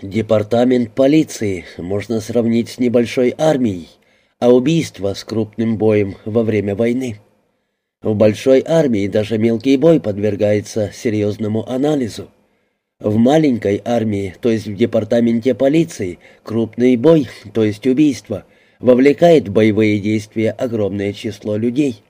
Департамент полиции можно сравнить с небольшой армией, а убийство с крупным боем во время войны. В большой армии даже мелкий бой подвергается серьезному анализу. В маленькой армии, то есть в департаменте полиции, крупный бой, то есть убийство, вовлекает в боевые действия огромное число людей.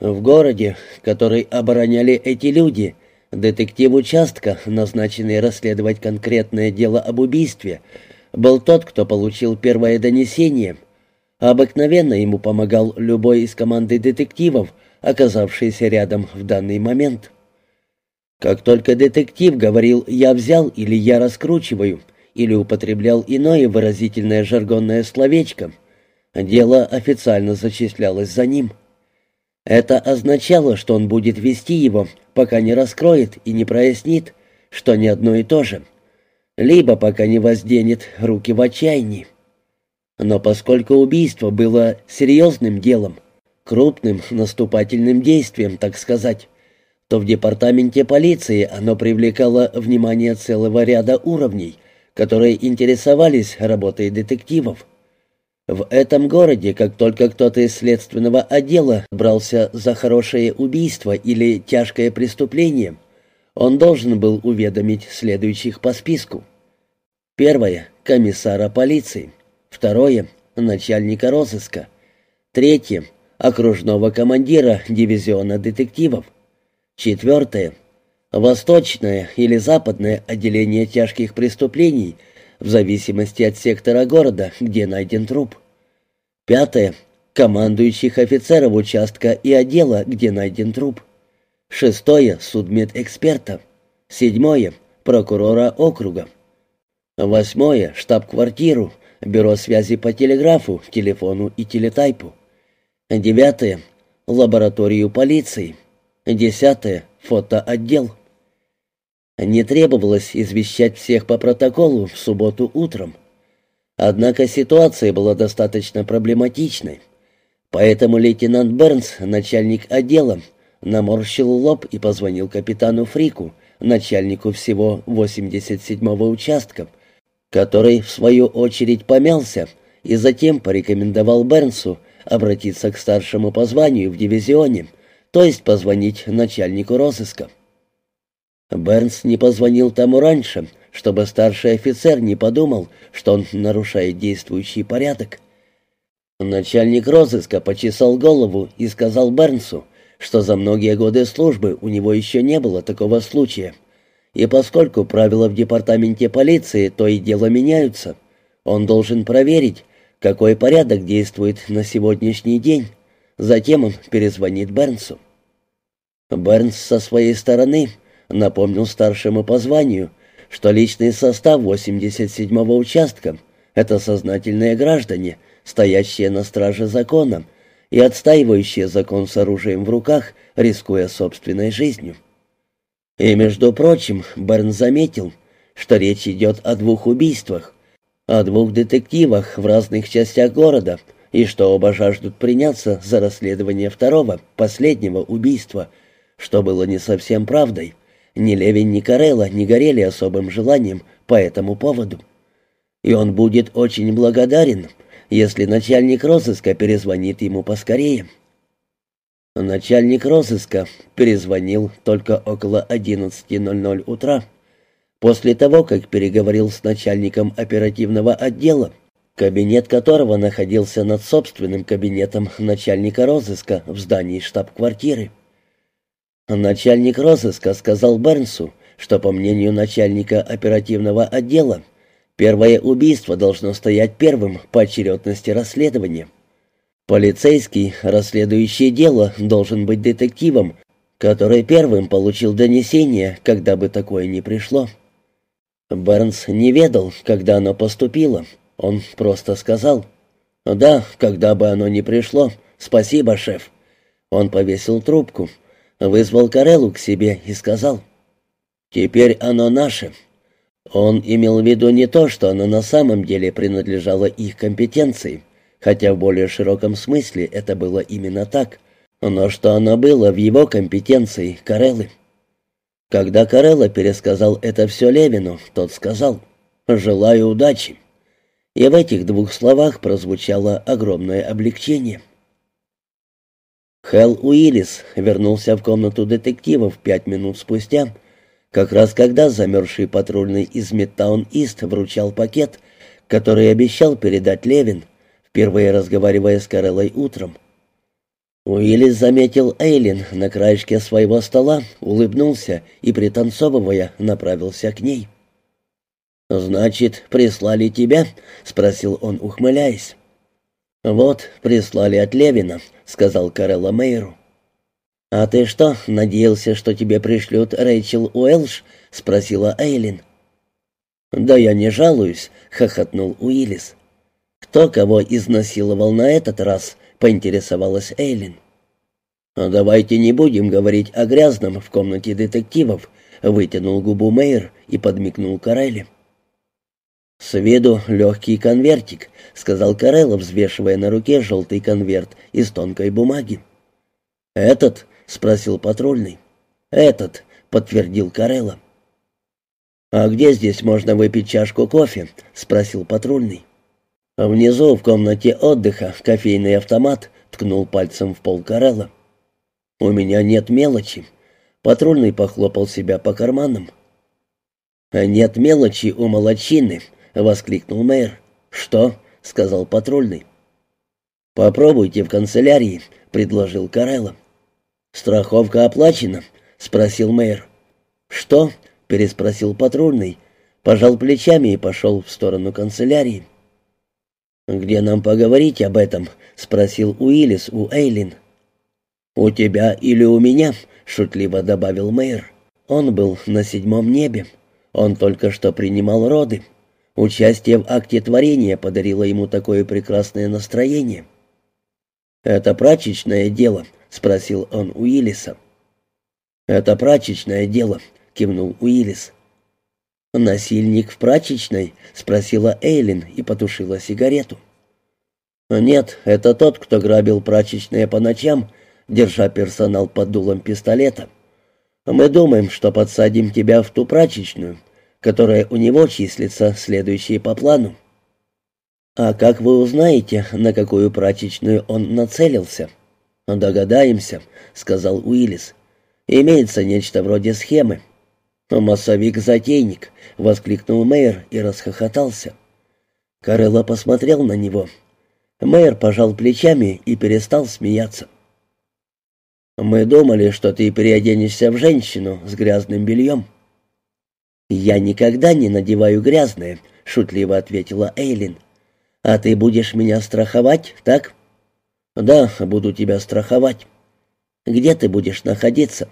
В городе, который обороняли эти люди, детектив участка, назначенный расследовать конкретное дело об убийстве, был тот, кто получил первое донесение – Обыкновенно ему помогал любой из команды детективов, оказавшийся рядом в данный момент. Как только детектив говорил «я взял» или «я раскручиваю», или употреблял иное выразительное жаргонное словечко, дело официально зачислялось за ним. Это означало, что он будет вести его, пока не раскроет и не прояснит, что не одно и то же, либо пока не возденет руки в отчаянии. Но поскольку убийство было серьезным делом, крупным наступательным действием, так сказать, то в департаменте полиции оно привлекало внимание целого ряда уровней, которые интересовались работой детективов. В этом городе, как только кто-то из следственного отдела брался за хорошее убийство или тяжкое преступление, он должен был уведомить следующих по списку. Первое — комиссара полиции. Второе — начальника розыска. Третье — окружного командира дивизиона детективов. Четвертое — восточное или западное отделение тяжких преступлений, в зависимости от сектора города, где найден труп. Пятое — командующих офицеров участка и отдела, где найден труп. Шестое — судмедэксперта. Седьмое — прокурора округа. Восьмое — штаб-квартиру, Бюро связи по телеграфу, телефону и телетайпу. Девятое. Лабораторию полиции. Десятое. Фотоотдел. Не требовалось извещать всех по протоколу в субботу утром. Однако ситуация была достаточно проблематичной. Поэтому лейтенант Бернс, начальник отдела, наморщил лоб и позвонил капитану Фрику, начальнику всего 87-го участка, который, в свою очередь, помялся и затем порекомендовал Бернсу обратиться к старшему по званию в дивизионе, то есть позвонить начальнику розыска. Бернс не позвонил тому раньше, чтобы старший офицер не подумал, что он нарушает действующий порядок. Начальник розыска почесал голову и сказал Бернсу, что за многие годы службы у него еще не было такого случая — и поскольку правила в департаменте полиции то и дело меняются, он должен проверить, какой порядок действует на сегодняшний день. Затем он перезвонит Бернсу. Бернс со своей стороны напомнил старшему по званию, что личный состав 87-го участка — это сознательные граждане, стоящие на страже закона и отстаивающие закон с оружием в руках, рискуя собственной жизнью. И, между прочим, Берн заметил, что речь идет о двух убийствах, о двух детективах в разных частях города, и что оба жаждут приняться за расследование второго, последнего убийства, что было не совсем правдой. Ни Левин, ни Карелла не горели особым желанием по этому поводу. И он будет очень благодарен, если начальник розыска перезвонит ему поскорее. Начальник розыска перезвонил только около 11.00 утра. После того, как переговорил с начальником оперативного отдела, кабинет которого находился над собственным кабинетом начальника розыска в здании штаб-квартиры. Начальник розыска сказал Бернсу, что, по мнению начальника оперативного отдела, первое убийство должно стоять первым по очередности расследования. Полицейский, расследующий дело, должен быть детективом, который первым получил донесение, когда бы такое ни пришло. Бернс не ведал, когда оно поступило. Он просто сказал «Да, когда бы оно ни пришло. Спасибо, шеф». Он повесил трубку, вызвал Кареллу к себе и сказал «Теперь оно наше». Он имел в виду не то, что оно на самом деле принадлежало их компетенции, хотя в более широком смысле это было именно так, но что оно было в его компетенции, Кареллы. Когда Карелла пересказал это все Левину, тот сказал, Желаю удачи». И в этих двух словах прозвучало огромное облегчение. Хелл Уиллис вернулся в комнату детективов пять минут спустя, как раз когда замерзший патрульный из Мидтаун-Ист вручал пакет, который обещал передать Левин, впервые разговаривая с Карелой утром. Уиллис заметил Эйлин на краешке своего стола, улыбнулся и, пританцовывая, направился к ней. «Значит, прислали тебя?» — спросил он, ухмыляясь. «Вот, прислали от Левина», — сказал Карелла Мейру. «А ты что, надеялся, что тебе пришлют Рэйчел Уэлш?» — спросила Эйлин. «Да я не жалуюсь», — хохотнул Уиллис. «Кто кого изнасиловал на этот раз?» — поинтересовалась Эйлин. «Давайте не будем говорить о грязном в комнате детективов», — вытянул губу Мейер и подмигнул Карелли. «С виду легкий конвертик», — сказал Карелло, взвешивая на руке желтый конверт из тонкой бумаги. «Этот?» — спросил патрульный. «Этот», — подтвердил Карелло. «А где здесь можно выпить чашку кофе?» — спросил патрульный. «Внизу, в комнате отдыха, кофейный автомат», — ткнул пальцем в пол Карелло. «У меня нет мелочи». Патрульный похлопал себя по карманам. «Нет мелочи у молочины», — воскликнул мэр. «Что?» — сказал патрульный. «Попробуйте в канцелярии», — предложил Карелло. «Страховка оплачена?» — спросил мэр. «Что?» — переспросил патрульный, пожал плечами и пошел в сторону канцелярии. «Где нам поговорить об этом?» — спросил Уиллис у Эйлин. «У тебя или у меня?» — шутливо добавил мэр. Он был на седьмом небе. Он только что принимал роды. Участие в акте творения подарило ему такое прекрасное настроение. «Это прачечное дело?» — спросил он Уиллиса. «Это прачечное дело», — кивнул Уиллис. «Насильник в прачечной?» — спросила Эйлин и потушила сигарету. «Нет, это тот, кто грабил прачечные по ночам, держа персонал под дулом пистолета. Мы думаем, что подсадим тебя в ту прачечную, которая у него числится следующей по плану. А как вы узнаете, на какую прачечную он нацелился? Догадаемся, сказал Уиллис. Имеется нечто вроде схемы. «Массовик-затейник!» — воскликнул мэр и расхохотался. Карелла посмотрел на него. Мэр пожал плечами и перестал смеяться. «Мы думали, что ты переоденешься в женщину с грязным бельем». «Я никогда не надеваю грязное», — шутливо ответила Эйлин. «А ты будешь меня страховать, так?» «Да, буду тебя страховать». «Где ты будешь находиться?»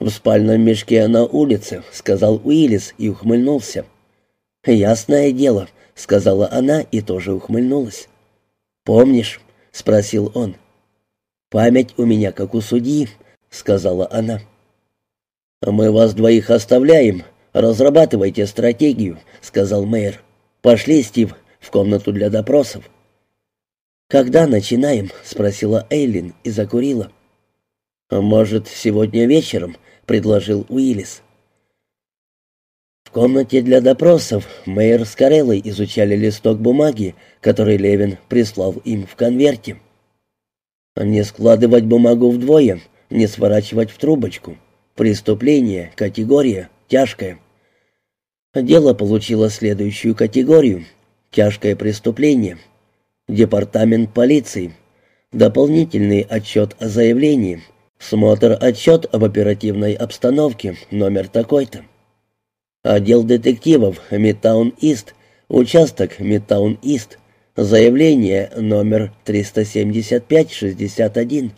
«В спальном мешке на улице», — сказал Уиллис и ухмыльнулся. «Ясное дело», — сказала она и тоже ухмыльнулась. «Помнишь?» — спросил он. «Память у меня как у судьи», — сказала она. «Мы вас двоих оставляем», «Разрабатывайте стратегию», — сказал мэр. «Пошли, Стив, в комнату для допросов». «Когда начинаем?» — спросила Эйлин и закурила. «Может, сегодня вечером?» — предложил Уиллис. В комнате для допросов мэр с Кареллой изучали листок бумаги, который Левин прислал им в конверте. Не складывать бумагу вдвое, не сворачивать в трубочку. Преступление, категория, тяжкое. Дело получило следующую категорию – тяжкое преступление. Департамент полиции. Дополнительный отчет о заявлении. Смотр отчет об оперативной обстановке, номер такой-то. Отдел детективов Мидтаун-Ист, участок Мидтаун-Ист, заявление номер 375-61.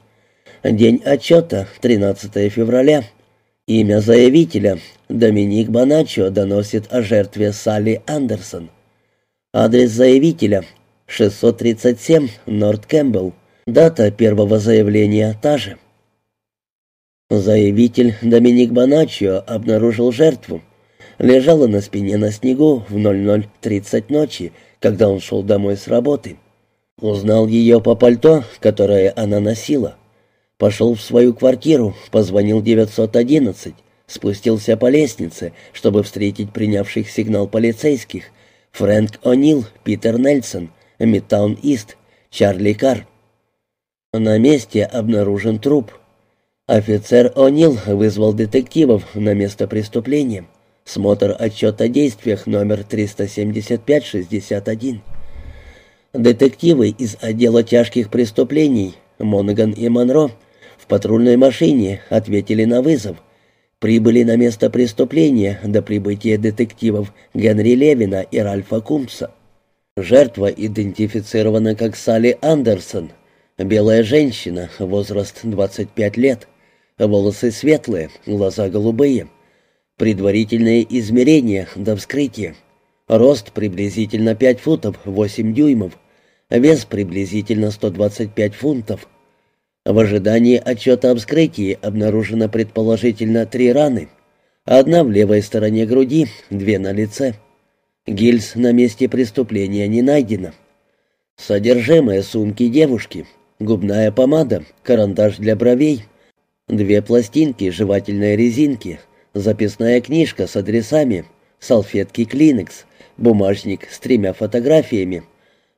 День отчета 13 февраля Имя заявителя Доминик Боначо доносит о жертве Салли Андерсон. Адрес заявителя 637 Норт Кэмпбелл. Дата первого заявления та же. Заявитель Доминик Боначо обнаружил жертву. Лежала на спине на снегу в 00.30 ночи, когда он шел домой с работы. Узнал ее по пальто, которое она носила. Пошел в свою квартиру, позвонил 911, спустился по лестнице, чтобы встретить принявших сигнал полицейских. Фрэнк О'Нил, Питер Нельсон, Мидтаун Ист, Чарли Карр. На месте обнаружен труп. Офицер О'Нил вызвал детективов на место преступления. Смотр отчет о действиях номер 375-61. Детективы из отдела тяжких преступлений Монаган и Монро патрульной машине ответили на вызов. Прибыли на место преступления до прибытия детективов Генри Левина и Ральфа Кумпса. Жертва идентифицирована как Салли Андерсон, белая женщина, возраст 25 лет, волосы светлые, глаза голубые. Предварительные измерения до вскрытия. Рост приблизительно 5 футов 8 дюймов. Вес приблизительно 125 фунтов. В ожидании отчета о вскрытии обнаружено предположительно три раны. Одна в левой стороне груди, две на лице. Гильз на месте преступления не найдено. Содержимое сумки девушки. Губная помада, карандаш для бровей, две пластинки жевательной резинки, записная книжка с адресами, салфетки Клинекс, бумажник с тремя фотографиями,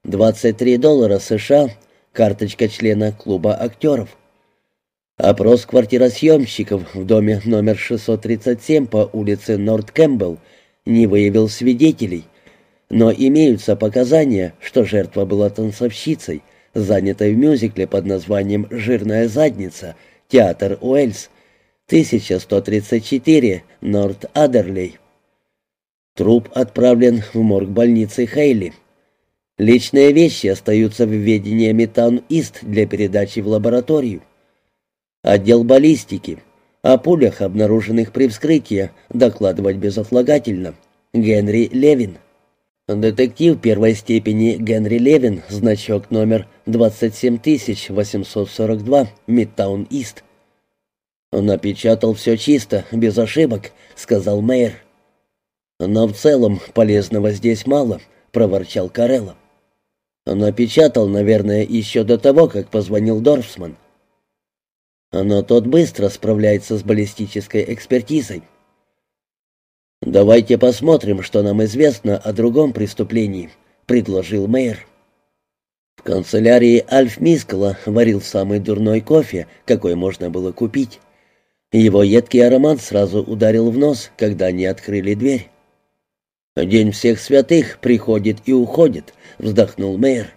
23 доллара США, карточка члена клуба актеров. Опрос квартиросъемщиков в доме номер 637 по улице Норт Кэмпбелл не выявил свидетелей, но имеются показания, что жертва была танцовщицей, занятой в мюзикле под названием «Жирная задница», театр Уэльс, 1134, Норт Адерлей. Труп отправлен в морг больницы Хейли. Личные вещи остаются в ведении Метан-Ист для передачи в лабораторию. Отдел баллистики. О пулях, обнаруженных при вскрытии, докладывать безотлагательно. Генри Левин. Детектив первой степени Генри Левин, значок номер 27842, Мидтаун-Ист. «Напечатал все чисто, без ошибок», — сказал мэр. «Но в целом полезного здесь мало», — проворчал Карелло. «Напечатал, наверное, еще до того, как позвонил Дорфсман». Но тот быстро справляется с баллистической экспертизой. «Давайте посмотрим, что нам известно о другом преступлении», — предложил мэр. В канцелярии Альф Мискала варил самый дурной кофе, какой можно было купить. Его едкий аромат сразу ударил в нос, когда они открыли дверь. «День всех святых приходит и уходит», — вздохнул мэр.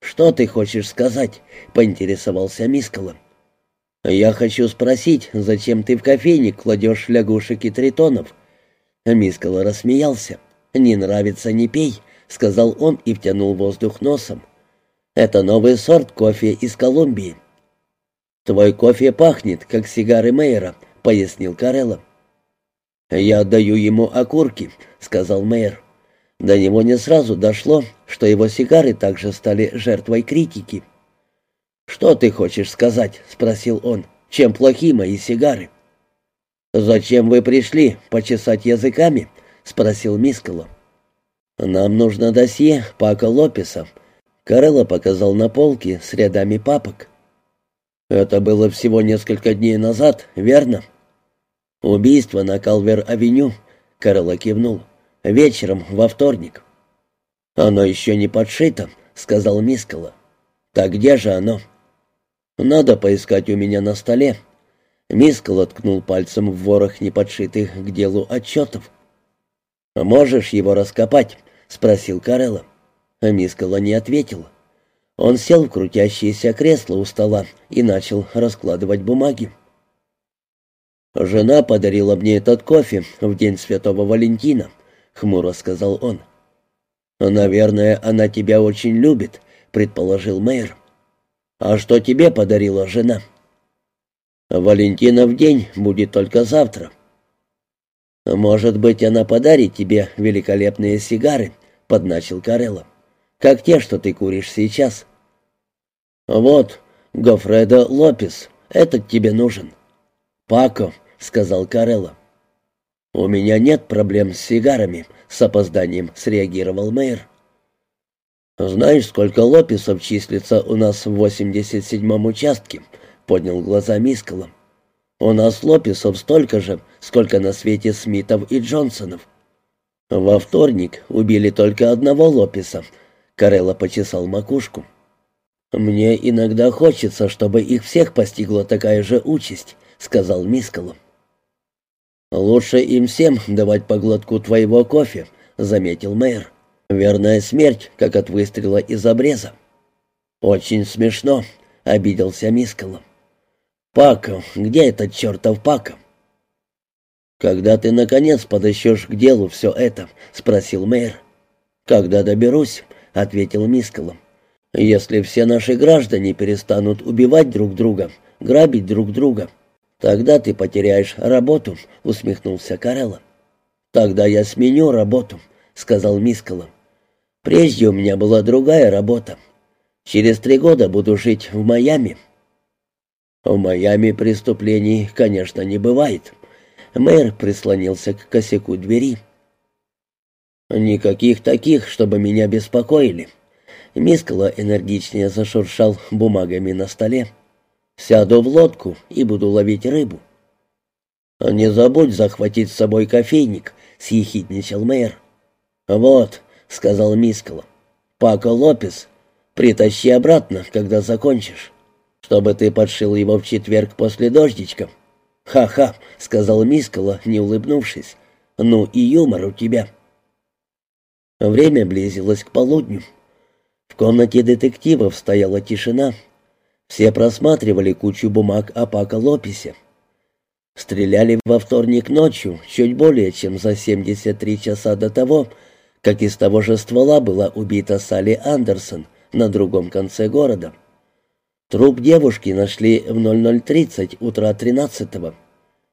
«Что ты хочешь сказать?» — поинтересовался Мискала. «Я хочу спросить, зачем ты в кофейник кладешь лягушек и тритонов?» Мискала рассмеялся. «Не нравится, не пей», — сказал он и втянул воздух носом. «Это новый сорт кофе из Колумбии». «Твой кофе пахнет, как сигары Мейера», — пояснил Карелло. «Я отдаю ему окурки», — сказал мэр. До него не сразу дошло, что его сигары также стали жертвой критики. «Что ты хочешь сказать?» — спросил он. «Чем плохи мои сигары?» «Зачем вы пришли? Почесать языками?» — спросил Мискало. «Нам нужно досье Пака Лопеса». Карелло показал на полке с рядами папок. «Это было всего несколько дней назад, верно?» «Убийство на Калвер-авеню», — Карелло кивнул. «Вечером, во вторник». «Оно еще не подшито», — сказал Мискало. «Так где же оно?» «Надо поискать у меня на столе». Мискало ткнул пальцем в ворох неподшитых к делу отчетов. «Можешь его раскопать?» — спросил Карелло. Мискало не ответил. Он сел в крутящееся кресло у стола и начал раскладывать бумаги. «Жена подарила мне этот кофе в день Святого Валентина», — хмуро сказал он. «Наверное, она тебя очень любит», — предположил мэр. «А что тебе подарила жена?» «Валентина в день будет только завтра». «Может быть, она подарит тебе великолепные сигары», — подначил Карелло. «Как те, что ты куришь сейчас». «Вот, Гофредо Лопес, этот тебе нужен». «Пако», — сказал Карелло. «У меня нет проблем с сигарами», — с опозданием среагировал мэр. «Знаешь, сколько Лопесов числится у нас в 87-м участке?» — поднял глаза Мискала. У нас Лопесов столько же, сколько на свете Смитов и Джонсонов. Во вторник убили только одного Лопеса. Карелла почесал макушку. Мне иногда хочется, чтобы их всех постигла такая же участь, сказал Мискало. Лучше им всем давать по глотку твоего кофе, заметил мэр. Верная смерть, как от выстрела из обреза. Очень смешно, обиделся Мискало. Пако, где этот чертов Пако? «Когда ты, наконец, подыщешь к делу все это?» — спросил мэр. «Когда доберусь», — ответил Мискало. «Если все наши граждане перестанут убивать друг друга, грабить друг друга, тогда ты потеряешь работу», — усмехнулся Карелла. «Тогда я сменю работу», — сказал Мискало. «Прежде у меня была другая работа. Через три года буду жить в Майами». В Майами преступлений, конечно, не бывает. Мэр прислонился к косяку двери. Никаких таких, чтобы меня беспокоили. Мискала энергичнее зашуршал бумагами на столе. Сяду в лодку и буду ловить рыбу. «Не забудь захватить с собой кофейник», — съехидничал мэр. «Вот», — сказал Мискала, — «Пако Лопес, притащи обратно, когда закончишь» чтобы ты подшил его в четверг после дождичка». «Ха-ха», — сказал Мискала, не улыбнувшись. «Ну и юмор у тебя». Время близилось к полудню. В комнате детективов стояла тишина. Все просматривали кучу бумаг о Пако Лопесе. Стреляли во вторник ночью, чуть более чем за 73 часа до того, как из того же ствола была убита Салли Андерсон на другом конце города. Труп девушки нашли в 00.30 утра 13-го.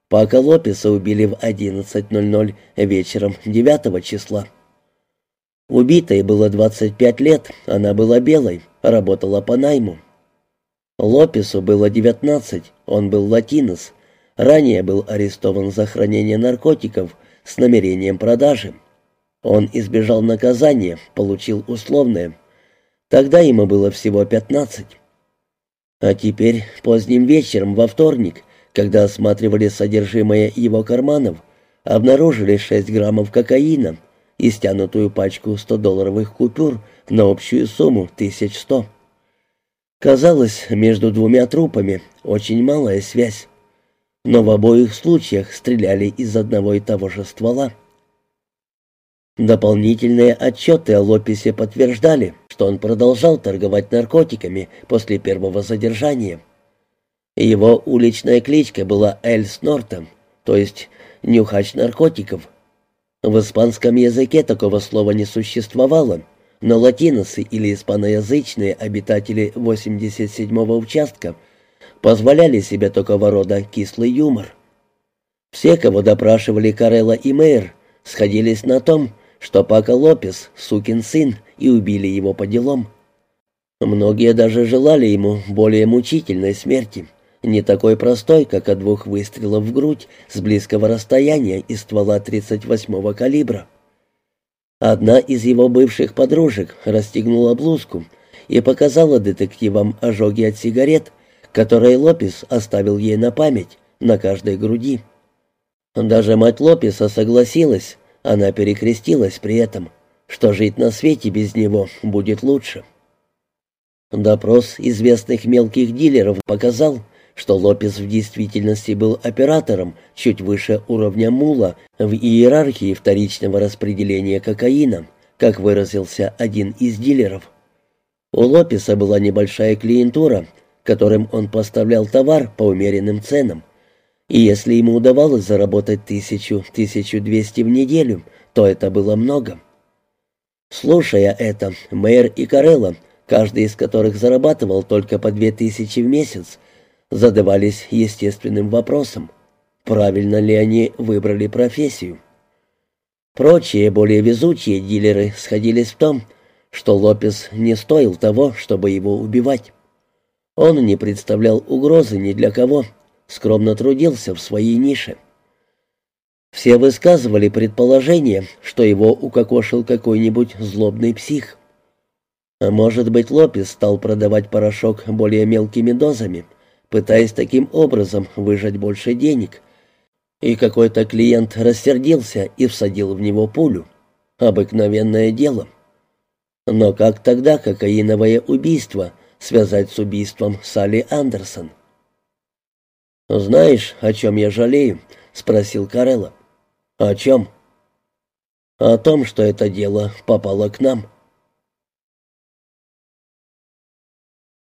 Пака Лопеса убили в 11.00 вечером 9 числа. Убитой было 25 лет, она была белой, работала по найму. Лопесу было 19, он был латинос, ранее был арестован за хранение наркотиков с намерением продажи. Он избежал наказания, получил условное. Тогда ему было всего 15. А теперь, поздним вечером, во вторник, когда осматривали содержимое его карманов, обнаружили 6 граммов кокаина и стянутую пачку 100-долларовых купюр на общую сумму 1100. Казалось, между двумя трупами очень малая связь. Но в обоих случаях стреляли из одного и того же ствола. Дополнительные отчеты о Лопесе подтверждали, что он продолжал торговать наркотиками после первого задержания. Его уличная кличка была Эль Снортон, то есть «нюхач наркотиков». В испанском языке такого слова не существовало, но латиносы или испаноязычные обитатели 87-го участка позволяли себе такого рода кислый юмор. Все, кого допрашивали Карелла и Мейер, сходились на том, что Пако Лопес — сукин сын, и убили его по делам. Многие даже желали ему более мучительной смерти, не такой простой, как от двух выстрелов в грудь с близкого расстояния из ствола 38-го калибра. Одна из его бывших подружек расстегнула блузку и показала детективам ожоги от сигарет, которые Лопес оставил ей на память на каждой груди. Даже мать Лопеса согласилась, она перекрестилась при этом, что жить на свете без него будет лучше. Допрос известных мелких дилеров показал, что Лопес в действительности был оператором чуть выше уровня мула в иерархии вторичного распределения кокаина, как выразился один из дилеров. У Лопеса была небольшая клиентура, которым он поставлял товар по умеренным ценам, и если ему удавалось заработать тысячу-тысячу двести в неделю, то это было много. Слушая это, мэр и Карелла, каждый из которых зарабатывал только по две тысячи в месяц, задавались естественным вопросом, правильно ли они выбрали профессию. Прочие, более везучие дилеры сходились в том, что Лопес не стоил того, чтобы его убивать. Он не представлял угрозы ни для кого, скромно трудился в своей нише. Все высказывали предположение, что его укокошил какой-нибудь злобный псих. А может быть, Лопес стал продавать порошок более мелкими дозами, пытаясь таким образом выжать больше денег. И какой-то клиент рассердился и всадил в него пулю. Обыкновенное дело. Но как тогда кокаиновое убийство связать с убийством Салли Андерсон? «Знаешь, о чем я жалею?» — спросил Карелла. «О чем?» «О том, что это дело попало к нам».